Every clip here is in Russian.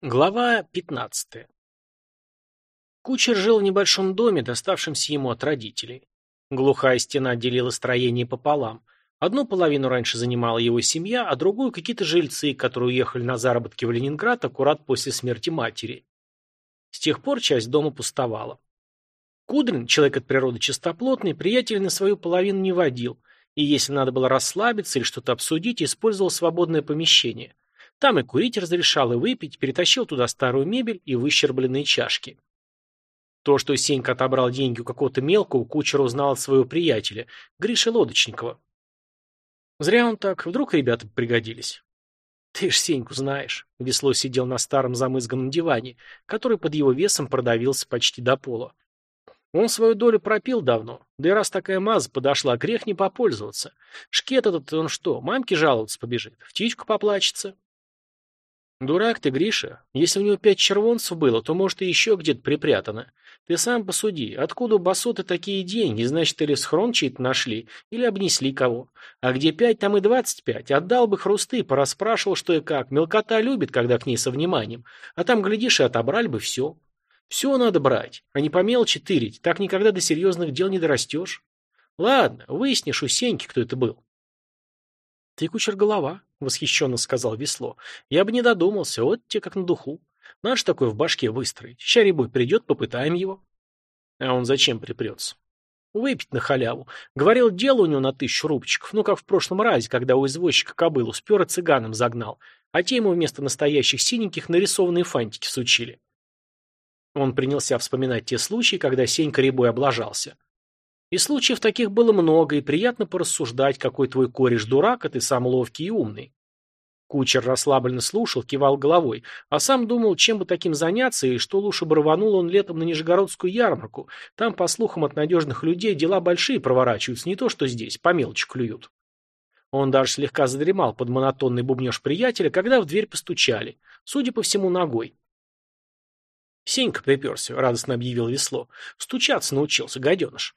Глава 15. Кучер жил в небольшом доме, доставшемся ему от родителей. Глухая стена делила строение пополам. Одну половину раньше занимала его семья, а другую какие-то жильцы, которые уехали на заработки в Ленинград аккурат после смерти матери. С тех пор часть дома пустовала. Кудрин, человек от природы чистоплотный, приятелей на свою половину не водил, и если надо было расслабиться или что-то обсудить, использовал свободное помещение – там и курить разрешал, и выпить, перетащил туда старую мебель и выщербленные чашки. То, что Сенька отобрал деньги у какого-то мелкого, кучер узнал от своего приятеля, Гриши Лодочникова. Зря он так, вдруг ребята пригодились. Ты ж Сеньку знаешь. Весло сидел на старом замызганном диване, который под его весом продавился почти до пола. Он свою долю пропил давно, да и раз такая маза подошла, грех не попользоваться. Шкет этот, он что, мамке жаловаться побежит, в птичку поплачется? Дурак ты, Гриша. Если у него пять червонцев было, то, может, и еще где-то припрятано. Ты сам посуди, откуда у басоты такие деньги, значит, или схрон чей-то нашли, или обнесли кого. А где пять, там и двадцать пять. Отдал бы хрусты, пораспрашивал, что и как. Мелкота любит, когда к ней со вниманием. А там, глядишь, и отобрали бы все. Все надо брать, а не по мелочи тырить. Так никогда до серьезных дел не дорастешь. Ладно, выяснишь у Сеньки, кто это был. «Ты кучер голова», — восхищенно сказал Весло. «Я бы не додумался, вот тебе как на духу. Наш такой в башке выстроить. Ща рябой придет, попытаем его». А он зачем припрется? Выпить на халяву. Говорил, дело у него на тысячу рубчиков, ну как в прошлом разе, когда у извозчика кобылу спер и цыганам загнал, а те ему вместо настоящих синеньких нарисованные фантики сучили. Он принялся вспоминать те случаи, когда Сенька рябой облажался. И случаев таких было много, и приятно порассуждать, какой твой кореш дурак, а ты сам ловкий и умный. Кучер расслабленно слушал, кивал головой, а сам думал, чем бы таким заняться, и что лучше бы рванул он летом на Нижегородскую ярмарку. Там, по слухам от надежных людей, дела большие проворачиваются, не то что здесь, по мелочи клюют. Он даже слегка задремал под монотонный бубнеж приятеля, когда в дверь постучали, судя по всему, ногой. «Сенька приперся», — радостно объявил весло. «Стучаться научился, гаденыш».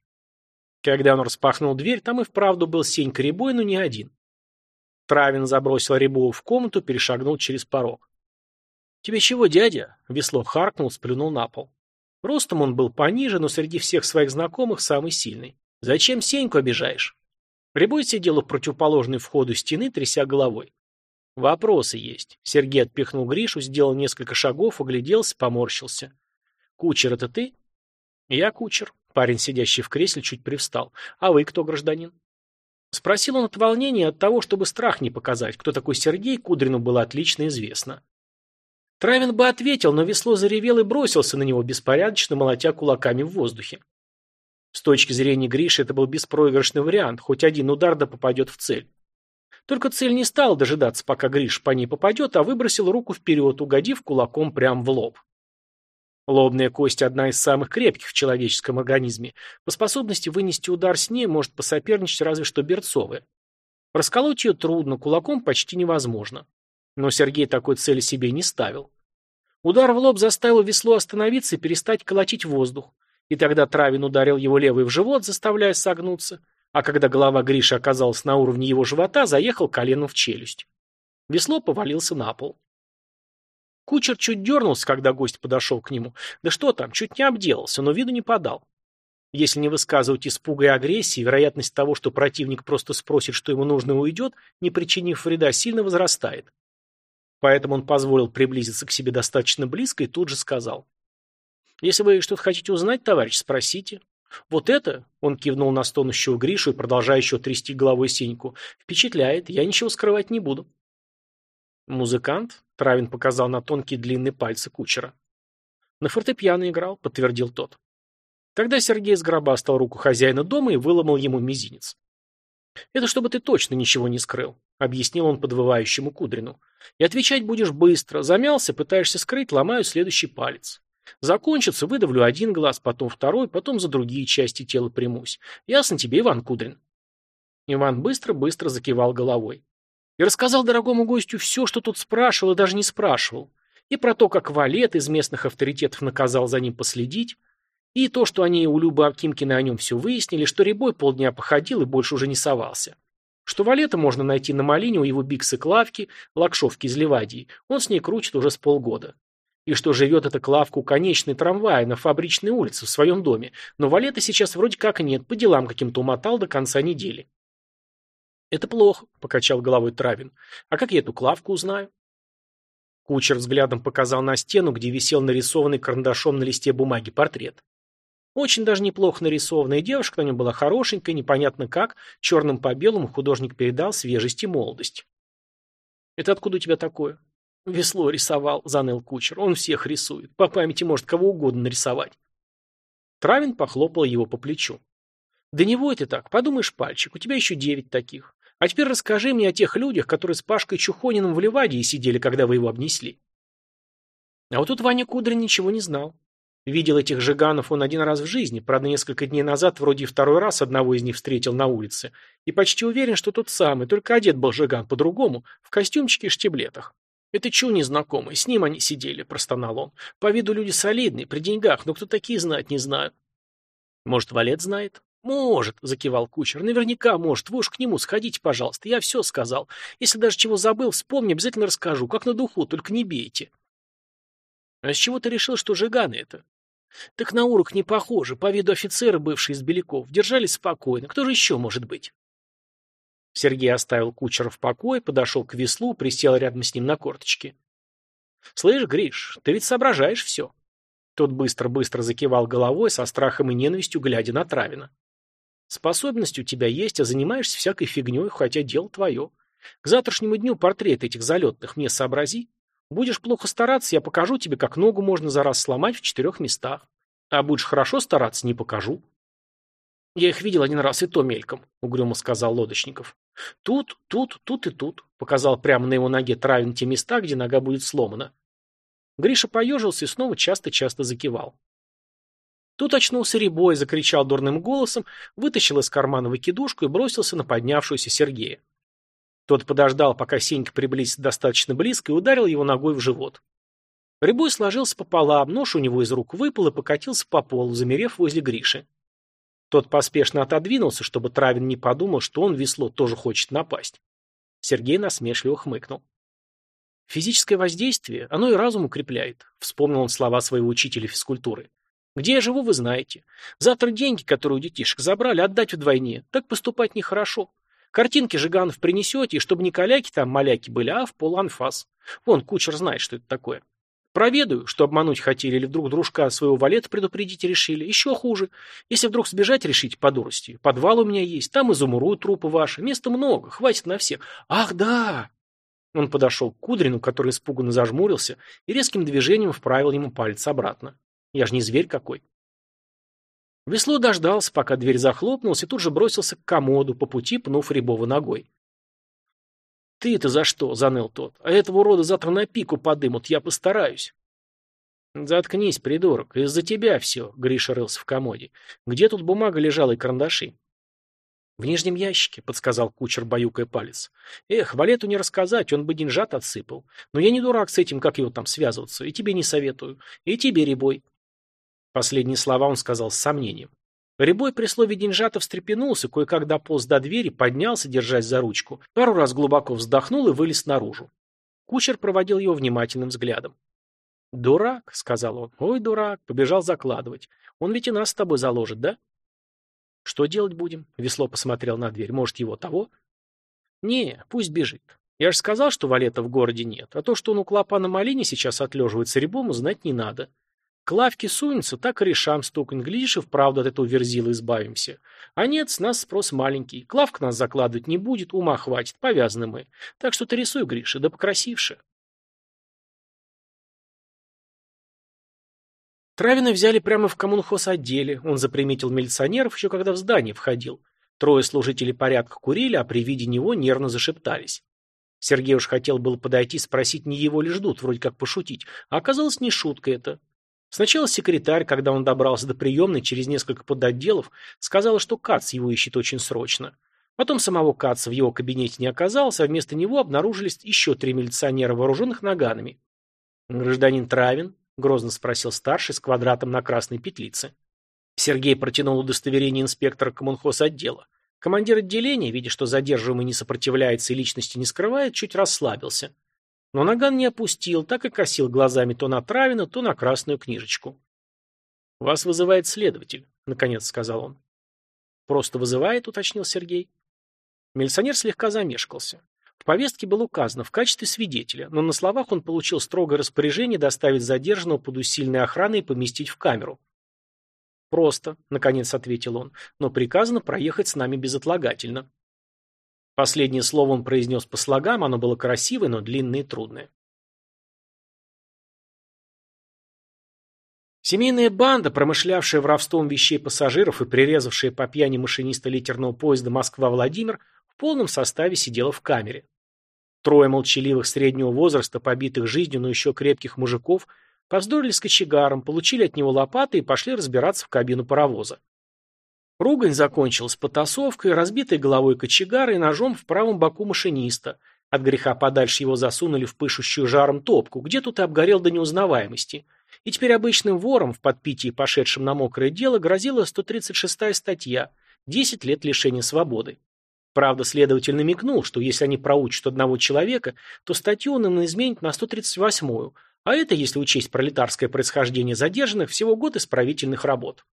Когда он распахнул дверь, там и вправду был Сенька Рябой, но не один. Травин забросил Рябова в комнату, перешагнул через порог. «Тебе чего, дядя?» — весло харкнул, сплюнул на пол. Ростом он был пониже, но среди всех своих знакомых самый сильный. «Зачем Сеньку обижаешь?» Рябой сидел у противоположной входу стены, тряся головой. «Вопросы есть». Сергей отпихнул Гришу, сделал несколько шагов, огляделся, поморщился. «Кучер, это ты?» «Я кучер», Парень, сидящий в кресле, чуть привстал. «А вы кто, гражданин?» Спросил он от волнения от того, чтобы страх не показать. Кто такой Сергей, Кудрину было отлично известно. Травин бы ответил, но весло заревел и бросился на него, беспорядочно молотя кулаками в воздухе. С точки зрения Гриши это был беспроигрышный вариант, хоть один удар да попадет в цель. Только цель не стала дожидаться, пока Гриш по ней попадет, а выбросил руку вперед, угодив кулаком прямо в лоб. Лобная кость – одна из самых крепких в человеческом организме. По способности вынести удар с ней может посоперничать разве что берцовая. Расколоть ее трудно, кулаком почти невозможно. Но Сергей такой цели себе не ставил. Удар в лоб заставил весло остановиться и перестать колотить воздух. И тогда Травин ударил его левый в живот, заставляя согнуться, а когда голова Гриши оказалась на уровне его живота, заехал коленом в челюсть. Весло повалился на пол. Кучер чуть дернулся, когда гость подошел к нему. Да что там, чуть не обделался, но виду не подал. Если не высказывать испуга и агрессии, вероятность того, что противник просто спросит, что ему нужно и уйдет, не причинив вреда, сильно возрастает. Поэтому он позволил приблизиться к себе достаточно близко и тут же сказал. «Если вы что-то хотите узнать, товарищ, спросите. Вот это, — он кивнул на стонущего Гришу и продолжающего трясти головой Сеньку, — впечатляет, я ничего скрывать не буду». «Музыкант?» — Травин показал на тонкие длинные пальцы кучера. «На фортепиано играл», — подтвердил тот. Тогда Сергей сгробастал руку хозяина дома и выломал ему мизинец. «Это чтобы ты точно ничего не скрыл», — объяснил он подвывающему Кудрину. «И отвечать будешь быстро. Замялся, пытаешься скрыть, ломаю следующий палец. Закончится, выдавлю один глаз, потом второй, потом за другие части тела примусь. Ясно тебе, Иван Кудрин?» Иван быстро-быстро закивал головой и рассказал дорогому гостю все, что тот спрашивал и даже не спрашивал, и про то, как Валет из местных авторитетов наказал за ним последить, и то, что они у Любы Акимкина о нем все выяснили, что Рябой полдня походил и больше уже не совался. Что Валета можно найти на Малине у его биксы Клавки, Лакшовки из Ливадии, он с ней крутит уже с полгода. И что живет эта Клавка у конечной трамвая на фабричной улице в своем доме, но Валета сейчас вроде как нет, по делам каким-то умотал до конца недели. «Это плохо», — покачал головой Травин. «А как я эту Клавку узнаю?» Кучер взглядом показал на стену, где висел нарисованный карандашом на листе бумаги портрет. Очень даже неплохо нарисованная девушка на нем была хорошенькая, непонятно как, черным по белому художник передал свежесть и молодость. «Это откуда у тебя такое?» «Весло рисовал», — заныл кучер. «Он всех рисует. По памяти может кого угодно нарисовать». Травин похлопал его по плечу. «Да не вой ты так, подумаешь, пальчик, у тебя еще девять таких. А теперь расскажи мне о тех людях, которые с Пашкой Чухониным в Ливадии сидели, когда вы его обнесли». А вот тут Ваня Кудрин ничего не знал. Видел этих жиганов он один раз в жизни, правда, несколько дней назад вроде второй раз одного из них встретил на улице, и почти уверен, что тот самый, только одет был жиган по-другому, в костюмчике и штиблетах. «Это чу незнакомый, с ним они сидели», – простонал он. «По виду люди солидные, при деньгах, но кто такие знать не знаю». «Может, Валет знает?» «Может», – закивал кучер. «Наверняка может. Вы уж к нему сходите, пожалуйста. Я все сказал. Если даже чего забыл, вспомни, обязательно расскажу. Как на духу, только не бейте». «А с чего ты решил, что жиганы это?» Так на урок не похоже, по виду офицеры, бывшие из Беляков, держались спокойно. Кто же еще может быть? Сергей оставил кучера в покое, подошел к веслу, присел рядом с ним на корточки. «Слышь, Гриш, ты ведь соображаешь все». Тот быстро-быстро закивал головой, со страхом и ненавистью глядя на Травина. «Способность у тебя есть, а занимаешься всякой фигней, хотя дело твое. К завтрашнему дню портрет этих залетных мне сообрази. Будешь плохо стараться, я покажу тебе, как ногу можно за раз сломать в четырех местах. А будешь хорошо стараться, не покажу. Я их видел один раз, и то мельком, угрюмо сказал Лодочников. Тут, тут, тут и тут, показал прямо на его ноге Травин те места, где нога будет сломана. Гриша поежился и снова часто-часто закивал. Тут очнулся Рябой, закричал дурным голосом, вытащил из кармана выкидушку и бросился на поднявшуюся Сергея. Тот подождал, пока Сенька приблизится достаточно близко, и ударил его ногой в живот. Рябой сложился пополам, нож у него из рук выпал и покатился по полу, замерев возле Гриши. Тот поспешно отодвинулся, чтобы Травин не подумал, что он весло тоже хочет напасть. Сергей насмешливо хмыкнул. Физическое воздействие, оно и разум укрепляет, вспомнил он слова своего учителя физкультуры. Где я живу, вы знаете. Завтра деньги, которые у детишек забрали, отдать вдвойне. Так поступать нехорошо. Картинки Жиганов принесете, и чтобы не каляки там маляки были, а в полуанфас. Вон, кучер знает, что это такое. Проведаю, что обмануть хотели, или вдруг дружка своего валета предупредить решили. Еще хуже. Если вдруг сбежать решите по дурости. Подвал у меня есть, там изумруют трупы ваши. Места много, хватит на всех. Ах, да! Он подошел к Кудрину, который испуганно зажмурился, и резким движением вправил ему палец обратно. Я же не зверь какой. Весло дождался, пока дверь захлопнулась, и тут же бросился к комоду, по пути пнув Рябова ногой. «Ты-то за что?» — заныл тот. «А этого урода завтра на пику подымут, я постараюсь». «Заткнись, придурок, из-за тебя все», — Гриша рылся в комоде. «Где тут бумага лежала и карандаши?» «В нижнем ящике», — подсказал кучер, баюкая палец. «Эх, Валету не рассказать, он бы деньжат отсыпал. Но я не дурак с этим, как его там связываться, и тебе не советую. И тебе, Рябой. Последние слова он сказал с сомнением. Рябой при слове деньжата встрепенулся, кое-как дополз до двери, поднялся, держась за ручку, пару раз глубоко вздохнул и вылез наружу. Кучер проводил его внимательным взглядом. «Дурак», — сказал он. «Ой, дурак», — побежал закладывать. «Он ведь и нас с тобой заложит, да?» «Что делать будем?» — Весло посмотрел на дверь. «Может, его того?» «Не, пусть бежит. Я же сказал, что валета в городе нет, а то, что он у клопа на малине сейчас отлеживается рябому, знать не надо. К лавке сунется, так и решам стукнет. Глядишь, и вправду от этого верзила избавимся. А нет, с нас спрос маленький. Клавка нас закладывать не будет, ума хватит, повязаны мы. Так что ты рисуй, Гриша, да покрасивше. Травина взяли прямо в коммунхоз отделе. Он заприметил милиционеров еще когда в здание входил. Трое служителей порядка курили, а при виде него нервно зашептались. Сергей уж хотел было подойти спросить, не его ли ждут, вроде как пошутить, а оказалось не шутка это. Сначала секретарь, когда он добрался до приемной через несколько подотделов, сказала, что Кац его ищет очень срочно. Потом самого Каца в его кабинете не оказалось, а вместо него обнаружились еще три милиционера, вооруженных наганами. «Гражданин Травин?» – грозно спросил старший с квадратом на красной петлице. Сергей протянул удостоверение инспектора коммунхоз отдела. Командир отделения, видя, что задерживаемый не сопротивляется и личности не скрывает, чуть расслабился. Но наган не опустил, так и косил глазами то на Травина, то на красную книжечку. «Вас вызывает следователь», — наконец сказал он. «Просто вызывает», — уточнил Сергей. Милиционер слегка замешкался. В повестке было указано в качестве свидетеля, но на словах он получил строгое распоряжение доставить задержанного под усиленной охраной и поместить в камеру. «Просто», — наконец ответил он, — «но приказано проехать с нами безотлагательно». Последнее слово он произнес по слогам, оно было красивое, но длинное и трудное. Семейная банда, промышлявшая воровством вещей пассажиров и прирезавшая по пьяни машиниста литерного поезда Москва-Владимир, в полном составе сидела в камере. Трое молчаливых среднего возраста, побитых жизнью, но еще крепких мужиков, повздорили с кочегаром, получили от него лопаты и пошли разбираться в кабину паровоза. Ругань закончилась потасовкой, разбитой головой кочегара и ножом в правом боку машиниста. От греха подальше его засунули в пышущую жаром топку, где тут и обгорел до неузнаваемости – и теперь обычным вором, в подпитии пошедшим на мокрое дело, грозила 136-я статья – 10 лет лишения свободы. Правда, следователь намекнул, что если они проучат одного человека, то статью он им изменит на 138-ю, а это, если учесть пролетарское происхождение задержанных, всего год исправительных работ.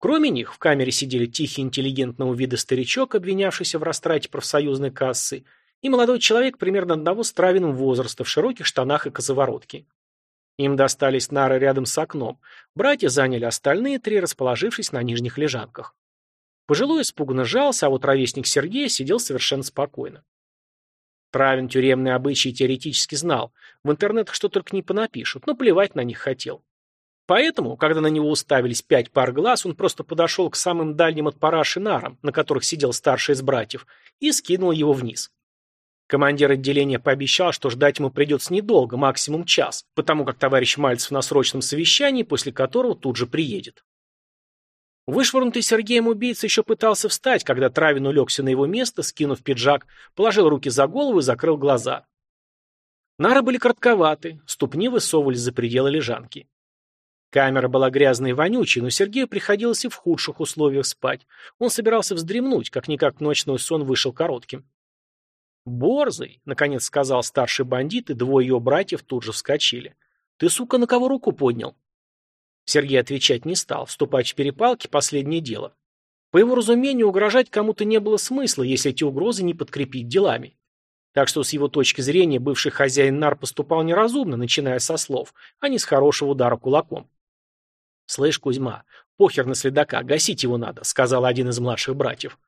Кроме них, в камере сидели тихий интеллигентного вида старичок, обвинявшийся в растрате профсоюзной кассы, и молодой человек примерно одного с травиным возраста в широких штанах и козоворотке. Им достались нары рядом с окном. Братья заняли остальные три, расположившись на нижних лежанках. Пожилой испуганно жался, а вот ровесник Сергея сидел совершенно спокойно. Травин тюремные обычаи теоретически знал. В интернетах что только не понапишут, но плевать на них хотел. Поэтому, когда на него уставились пять пар глаз, он просто подошел к самым дальним от параши нарам, на которых сидел старший из братьев, и скинул его вниз. Командир отделения пообещал, что ждать ему придется недолго, максимум час, потому как товарищ Мальцев на срочном совещании, после которого тут же приедет. Вышвырнутый Сергеем убийца еще пытался встать, когда Травин улегся на его место, скинув пиджак, положил руки за голову и закрыл глаза. Нары были коротковаты, ступни высовывались за пределы лежанки. Камера была грязной и вонючей, но Сергею приходилось и в худших условиях спать. Он собирался вздремнуть, как-никак ночной сон вышел коротким. «Борзый», — наконец сказал старший бандит, и двое его братьев тут же вскочили. «Ты, сука, на кого руку поднял?» Сергей отвечать не стал. Вступать в перепалки — последнее дело. По его разумению, угрожать кому-то не было смысла, если эти угрозы не подкрепить делами. Так что с его точки зрения бывший хозяин нар поступал неразумно, начиная со слов, а не с хорошего удара кулаком. «Слышь, Кузьма, похер на следака, гасить его надо», — сказал один из младших братьев.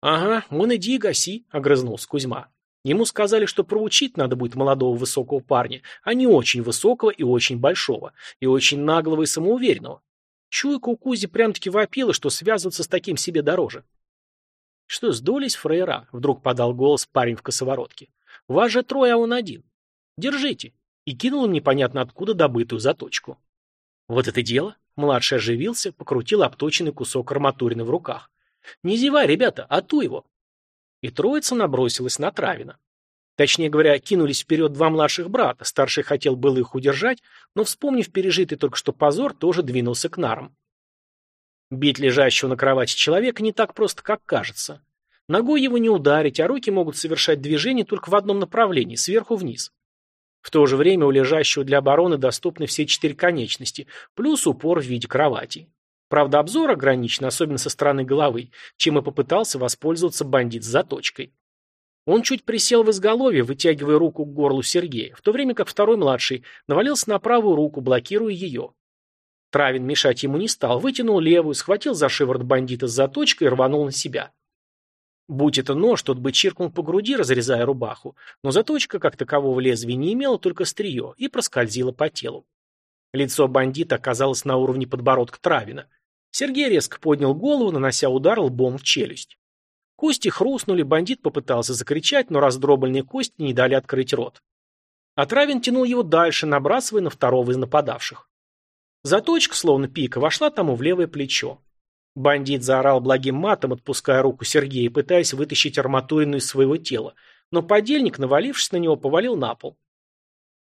«Ага, вон иди и гаси», — огрызнулся Кузьма. Ему сказали, что проучить надо будет молодого высокого парня, а не очень высокого и очень большого, и очень наглого и самоуверенного. Чуйка у Кузи прям-таки вопила, что связываться с таким себе дороже. «Что, сдулись, фраера?» — вдруг подал голос парень в косоворотке. «Вас же трое, а он один. Держите!» И кинул им непонятно откуда добытую заточку. «Вот это дело!» — младший оживился, покрутил обточенный кусок арматурины в руках. «Не зевай, ребята, а ту его!» И троица набросилась на Травина. Точнее говоря, кинулись вперед два младших брата. Старший хотел было их удержать, но, вспомнив пережитый только что позор, тоже двинулся к нарам. Бить лежащего на кровати человека не так просто, как кажется. Ногой его не ударить, а руки могут совершать движение только в одном направлении, сверху вниз. В то же время у лежащего для обороны доступны все четыре конечности, плюс упор в виде кровати. Правда, обзор ограничен, особенно со стороны головы, чем и попытался воспользоваться бандит с заточкой. Он чуть присел в изголовье, вытягивая руку к горлу Сергея, в то время как второй младший навалился на правую руку, блокируя ее. Травин мешать ему не стал, вытянул левую, схватил за шиворот бандита с заточкой и рванул на себя. Будь это нож, тот бы чиркнул по груди, разрезая рубаху, но заточка, как такового лезвия, не имела, только стрие, и проскользила по телу. Лицо бандита оказалось на уровне подбородка Травина. Сергей резко поднял голову, нанося удар лбом в челюсть. Кости хрустнули, бандит попытался закричать, но раздробленные кости не дали открыть рот. Отравин тянул его дальше, набрасывая на второго из нападавших. Заточка, словно пика, вошла тому в левое плечо. Бандит заорал благим матом, отпуская руку Сергея, пытаясь вытащить арматурину из своего тела, но подельник, навалившись на него, повалил на пол.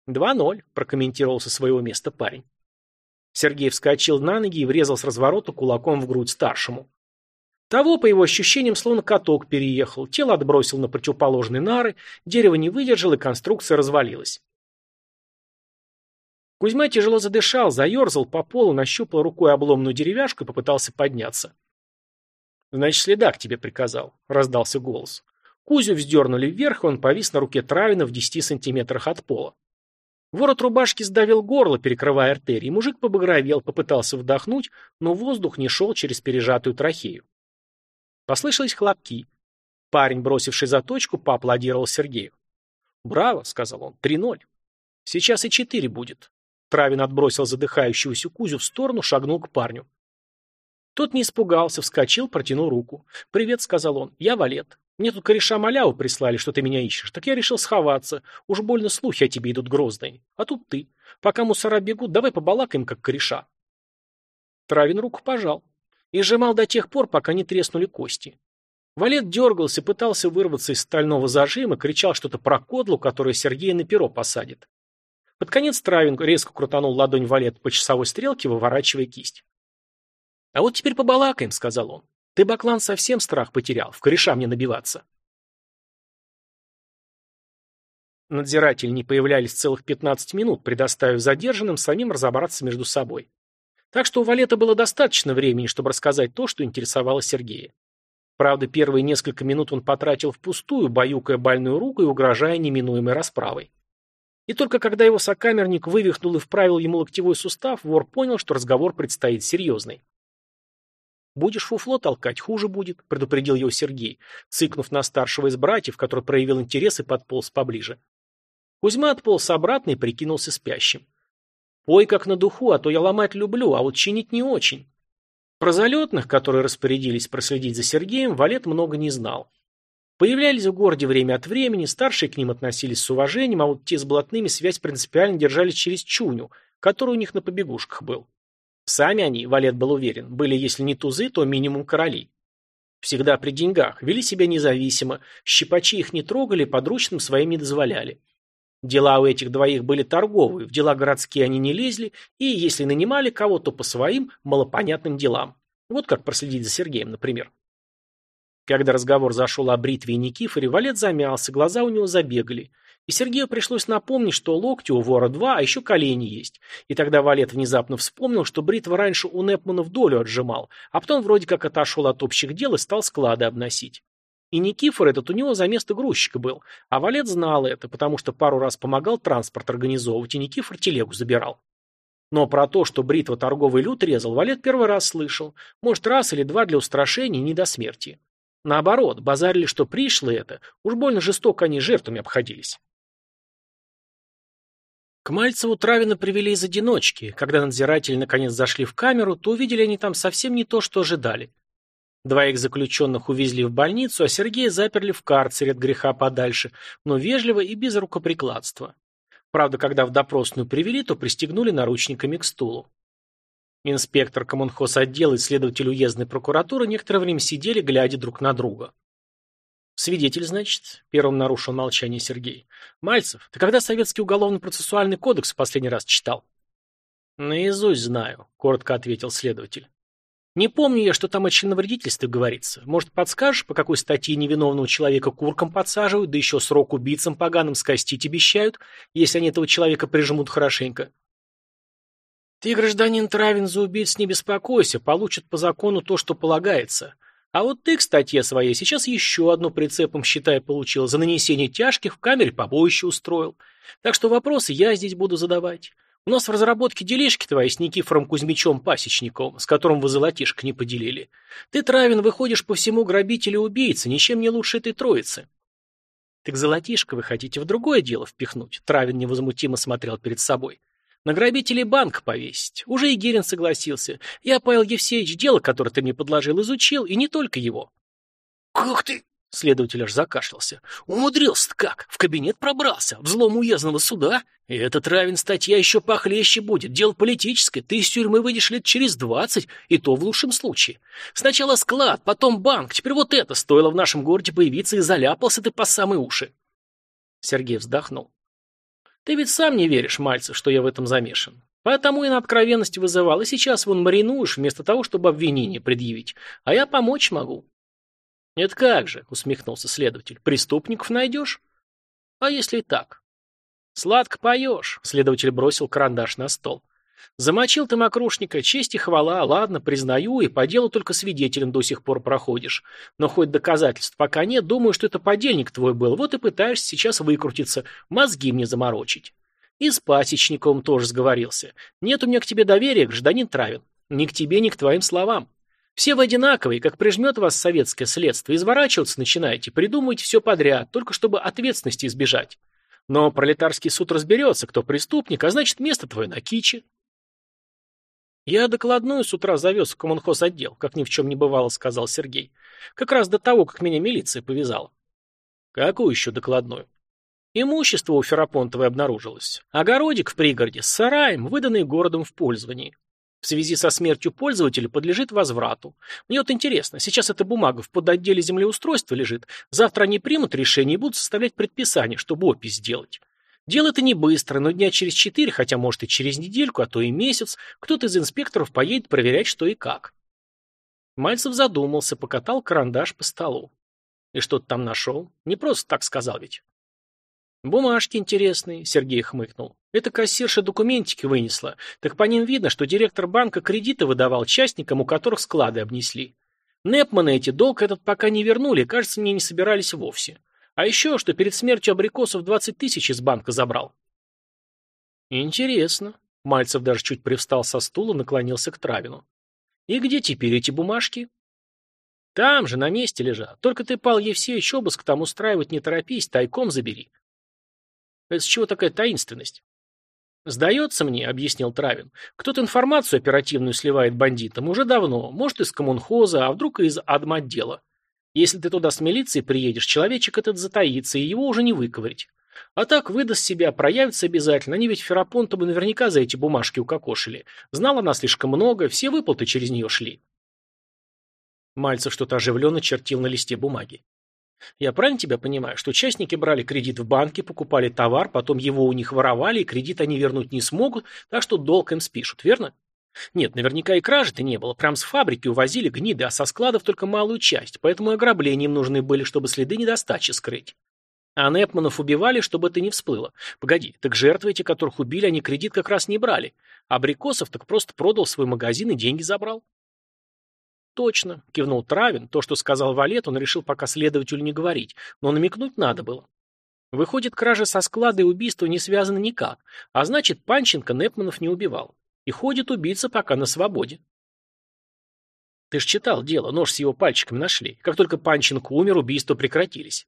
«Два ноль», – прокомментировал со своего места парень. Сергей вскочил на ноги и врезал с разворота кулаком в грудь старшему. Того, по его ощущениям, словно каток переехал, тело отбросил на противоположные нары, дерево не выдержало, и конструкция развалилась. Кузьма тяжело задышал, заерзал по полу, нащупал рукой обломную деревяшку и попытался подняться. «Значит, следак тебе приказал», — раздался голос. Кузю вздернули вверх, и он повис на руке Травина в десяти сантиметрах от пола. Ворот рубашки сдавил горло, перекрывая артерии. Мужик побагровел, попытался вдохнуть, но воздух не шел через пережатую трахею. Послышались хлопки. Парень, бросивший заточку, поаплодировал Сергею. «Браво», — сказал он, — «три ноль». «Сейчас и четыре будет». Травин отбросил задыхающегося Кузю в сторону, шагнул к парню. Тот не испугался, вскочил, протянул руку. «Привет», — сказал он, — «я Валет. Мне тут кореша маляву прислали, что ты меня ищешь. Так я решил сховаться. Уж больно слухи о тебе идут грозные. А тут ты. Пока мусора бегут, давай побалакаем, как кореша». Травин руку пожал и сжимал до тех пор, пока не треснули кости. Валет дергался, пытался вырваться из стального зажима, кричал что-то про кодлу, которую Сергей на перо посадит. Под конец Травин резко крутанул ладонь Валет по часовой стрелке, выворачивая кисть. «А вот теперь побалакаем», — сказал он. «Ты, Баклан, совсем страх потерял, в кореша мне набиваться». Надзиратели не появлялись целых 15 минут, предоставив задержанным самим разобраться между собой. Так что у Валета было достаточно времени, чтобы рассказать то, что интересовало Сергея. Правда, первые несколько минут он потратил впустую, баюкая больную руку и угрожая неминуемой расправой. И только когда его сокамерник вывихнул и вправил ему локтевой сустав, вор понял, что разговор предстоит серьезный. «Будешь фуфло толкать, хуже будет», — предупредил его Сергей, цыкнув на старшего из братьев, который проявил интерес и подполз поближе. Кузьма отполз обратно и прикинулся спящим. Пой как на духу, а то я ломать люблю, а вот чинить не очень. Про залетных, которые распорядились проследить за Сергеем, Валет много не знал. Появлялись в городе время от времени, старшие к ним относились с уважением, а вот те с блатными связь принципиально держались через Чуню, который у них на побегушках был. Сами они, Валет был уверен, были, если не тузы, то минимум короли. Всегда при деньгах, вели себя независимо, щипачи их не трогали, подручным своим не дозволяли. Дела у этих двоих были торговые, в дела городские они не лезли, и если нанимали кого, то по своим малопонятным делам. Вот как проследить за Сергеем, например. Когда разговор зашел о бритве и Никифоре, Валет замялся, глаза у него забегали. И Сергею пришлось напомнить, что локти у вора два, а еще колени есть. И тогда Валет внезапно вспомнил, что бритва раньше у Непмана в долю отжимал, а потом вроде как отошел от общих дел и стал склады обносить. И Никифор этот у него за место грузчика был. А Валет знал это, потому что пару раз помогал транспорт организовывать, и Никифор телегу забирал. Но про то, что бритва торговый люд резал, Валет первый раз слышал. Может, раз или два для устрашения, не до смерти. Наоборот, базарили, что пришло это, уж больно жестоко они жертвами обходились. К Мальцеву Травина привели из одиночки. Когда надзиратели наконец зашли в камеру, то увидели они там совсем не то, что ожидали. Двоих заключенных увезли в больницу, а Сергея заперли в карцере от греха подальше, но вежливо и без рукоприкладства. Правда, когда в допросную привели, то пристегнули наручниками к стулу. Инспектор коммунхоз отдела и следователь уездной прокуратуры некоторое время сидели, глядя друг на друга. «Свидетель, значит?» – первым нарушил молчание Сергей. «Мальцев, ты когда Советский уголовно-процессуальный кодекс в последний раз читал?» «Наизусть знаю», – коротко ответил следователь. Не помню я, что там о членовредительстве говорится. Может, подскажешь, по какой статье невиновного человека курком подсаживают, да еще срок убийцам поганым скостить обещают, если они этого человека прижмут хорошенько? Ты, гражданин Травин, за убийц не беспокойся, получат по закону то, что полагается. А вот ты к статье своей сейчас еще одну прицепом, считай, получил. За нанесение тяжких в камере побоище устроил. Так что вопросы я здесь буду задавать. У нас в разработке делишки твои с Никифором Кузьмичом Пасечниковым, с которым вы золотишко не поделили. Ты, Травин, выходишь по всему грабитель и убийца, ничем не лучше этой троицы. Так золотишко вы хотите в другое дело впихнуть? Травин невозмутимо смотрел перед собой. На грабителей банк повесить. Уже и Герин согласился. Я, Павел Евсеевич, дело, которое ты мне подложил, изучил, и не только его. «Как ты?» Следователь аж закашлялся. Умудрился-то как? В кабинет пробрался. Взлом уездного суда? И этот равен статья еще похлеще будет. Дело политическое. Ты из тюрьмы выйдешь лет через двадцать, и то в лучшем случае. Сначала склад, потом банк. Теперь вот это стоило в нашем городе появиться, и заляпался ты по самые уши. Сергей вздохнул. Ты ведь сам не веришь, Мальцев, что я в этом замешан. Поэтому и на откровенность вызывал, и сейчас вон маринуешь, вместо того, чтобы обвинение предъявить. А я помочь могу. Это как же, усмехнулся следователь. Преступников найдешь? А если и так? Сладко поешь, следователь бросил карандаш на стол. Замочил ты мокрушника, честь и хвала, ладно, признаю, и по делу только свидетелем до сих пор проходишь. Но хоть доказательств пока нет, думаю, что это подельник твой был, вот и пытаешься сейчас выкрутиться, мозги мне заморочить. И с пасечником тоже сговорился. Нет у меня к тебе доверия, гражданин Травин. Ни к тебе, ни к твоим словам. Все вы одинаковые, как прижмет вас советское следствие, изворачиваться начинаете, придумываете все подряд, только чтобы ответственности избежать. Но пролетарский суд разберется, кто преступник, а значит, место твое на киче. Я докладную с утра завез в коммунхоз отдел, как ни в чем не бывало, сказал Сергей. Как раз до того, как меня милиция повязала. Какую еще докладную? Имущество у Ферапонтовой обнаружилось. Огородик в пригороде с сараем, выданный городом в пользовании. В связи со смертью пользователя подлежит возврату. Мне вот интересно, сейчас эта бумага в подотделе землеустройства лежит, завтра они примут решение и будут составлять предписание, чтобы опись сделать. Дело это не быстро, но дня через четыре, хотя может и через недельку, а то и месяц, кто-то из инспекторов поедет проверять, что и как. Мальцев задумался, покатал карандаш по столу. И что ты там нашел? Не просто так сказал ведь. «Бумажки интересные», — Сергей хмыкнул. «Это кассирша документики вынесла. Так по ним видно, что директор банка кредиты выдавал частникам, у которых склады обнесли. Непманы эти долг этот пока не вернули, кажется, мне не собирались вовсе. А еще, что перед смертью абрикосов 20 тысяч из банка забрал». «Интересно». Мальцев даже чуть привстал со стула, наклонился к Травину. «И где теперь эти бумажки?» «Там же, на месте лежат. Только ты, Пал Евсеевич, обыск там устраивать не торопись, тайком забери». Это с чего такая таинственность? «Сдается мне», — объяснил Травин, — «кто-то информацию оперативную сливает бандитам уже давно, может, из коммунхоза, а вдруг и из адмотдела. Если ты туда с милицией приедешь, человечек этот затаится, и его уже не выковырить. А так выдаст себя, проявится обязательно, они ведь Ферапонта бы наверняка за эти бумажки укокошили. Знала она слишком много, все выплаты через нее шли». Мальцев что-то оживленно чертил на листе бумаги. Я правильно тебя понимаю, что участники брали кредит в банке, покупали товар, потом его у них воровали, и кредит они вернуть не смогут, так что долг им спишут, верно? Нет, наверняка и кражи-то не было. Прям с фабрики увозили гниды, а со складов только малую часть, поэтому и ограбления им нужны были, чтобы следы недостачи скрыть. А Непманов убивали, чтобы это не всплыло. Погоди, так жертвы эти, которых убили, они кредит как раз не брали. А Абрикосов так просто продал свой магазин и деньги забрал. «Точно», — кивнул Травин. То, что сказал Валет, он решил пока следователю не говорить, но намекнуть надо было. Выходит, кража со склада и убийство не связаны никак, а значит, Панченко Непманов не убивал. И ходит убийца пока на свободе. Ты ж читал дело, нож с его пальчиками нашли. Как только Панченко умер, убийства прекратились.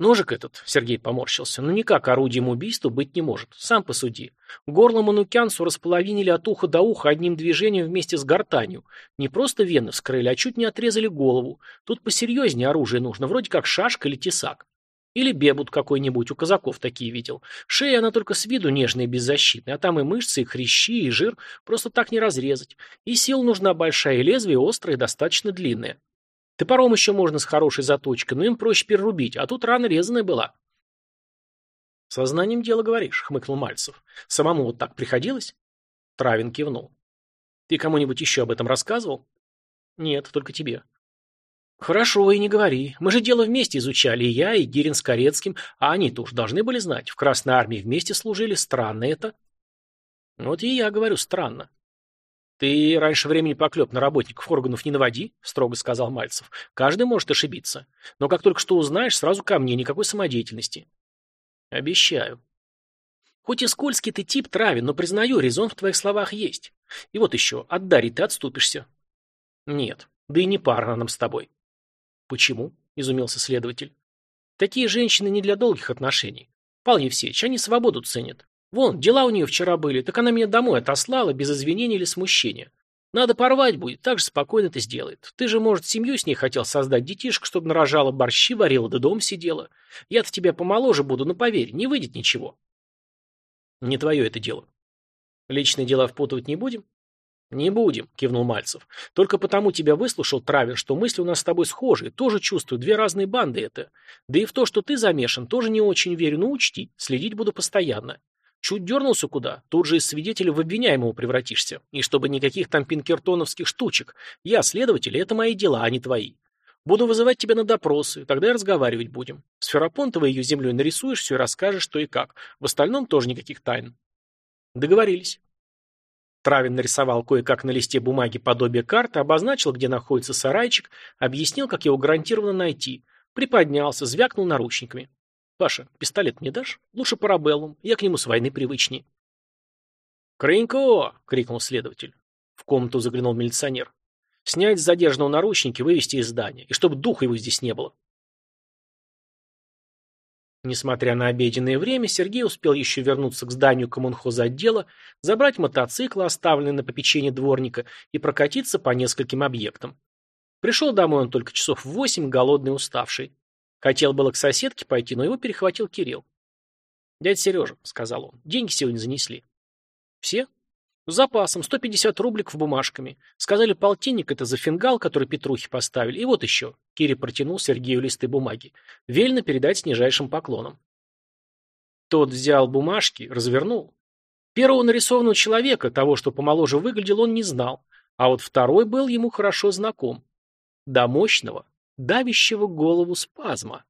Ножик этот, Сергей поморщился, ну никак орудием убийства быть не может. Сам посуди. Горло манукянцу располовинили от уха до уха одним движением вместе с гортанью. Не просто вены вскрыли, а чуть не отрезали голову. Тут посерьезнее оружие нужно, вроде как шашка или тесак. Или бебут какой-нибудь, у казаков такие видел. Шея она только с виду нежная и беззащитная, а там и мышцы, и хрящи, и жир. Просто так не разрезать. И сил нужна большая, и лезвие острое и достаточно длинное. Топором еще можно с хорошей заточкой, но им проще перерубить, а тут рана резаная была. Сознанием дело говоришь, хмыкнул Мальцев. Самому вот так приходилось? Травин кивнул. Ты кому-нибудь еще об этом рассказывал? Нет, только тебе. Хорошо, и не говори. Мы же дело вместе изучали, и я, и Гирин с Корецким, а они-то уж должны были знать. В Красной Армии вместе служили, странно это. Вот и я говорю, странно. «Ты раньше времени поклеп на работников органов не наводи», — строго сказал Мальцев. «Каждый может ошибиться. Но как только что узнаешь, сразу ко мне, никакой самодеятельности». «Обещаю». «Хоть и скользкий ты тип травен, но, признаю, резон в твоих словах есть. И вот еще, от Дарьи ты отступишься». «Нет, да и не пара нам с тобой». «Почему?» — изумился следователь. «Такие женщины не для долгих отношений. Павел Евсеевич, они свободу ценят. Вон, дела у нее вчера были, так она меня домой отослала, без извинений или смущения. Надо порвать будет, так же спокойно это сделает. Ты же, может, семью с ней хотел создать, детишку, чтобы нарожала, борщи варила, да дом сидела. Я-то тебя помоложе буду, но поверь, не выйдет ничего. Не твое это дело. Личные дела впутывать не будем? Не будем, кивнул Мальцев. Только потому тебя выслушал Травин, что мысли у нас с тобой схожи, тоже чувствую, две разные банды это. Да и в то, что ты замешан, тоже не очень верю, но учти, следить буду постоянно. Чуть дернулся куда, тут же из свидетеля в обвиняемого превратишься. И чтобы никаких там пинкертоновских штучек. Я следователь, это мои дела, а не твои. Буду вызывать тебя на допросы, тогда и разговаривать будем. С Ферапонтовой ее землей нарисуешь все и расскажешь, что и как. В остальном тоже никаких тайн. Договорились. Травин нарисовал кое-как на листе бумаги подобие карты, обозначил, где находится сарайчик, объяснил, как его гарантированно найти. Приподнялся, звякнул наручниками. «Паша, пистолет мне дашь? Лучше парабеллум, я к нему с войны привычней». «Крынько!» — крикнул следователь. В комнату заглянул милиционер. «Снять с задержанного наручники, вывести из здания, и чтобы духа его здесь не было». Несмотря на обеденное время, Сергей успел еще вернуться к зданию коммунхозотдела, забрать мотоцикл, оставленный на попечении дворника, и прокатиться по нескольким объектам. Пришел домой он только часов в восемь, голодный уставший. Хотел было к соседке пойти, но его перехватил Кирилл. «Дядя Сережа», — сказал он, — «деньги сегодня занесли». «Все?» «С запасом, 150 рубликов бумажками. Сказали, полтинник — это за фингал, который Петрухи поставили. И вот еще». Кири протянул Сергею листы бумаги. «Вельно передать с нижайшим поклоном». Тот взял бумажки, развернул. Первого нарисованного человека, того, что помоложе выглядел, он не знал, а вот второй был ему хорошо знаком. До мощного, давящего голову спазма.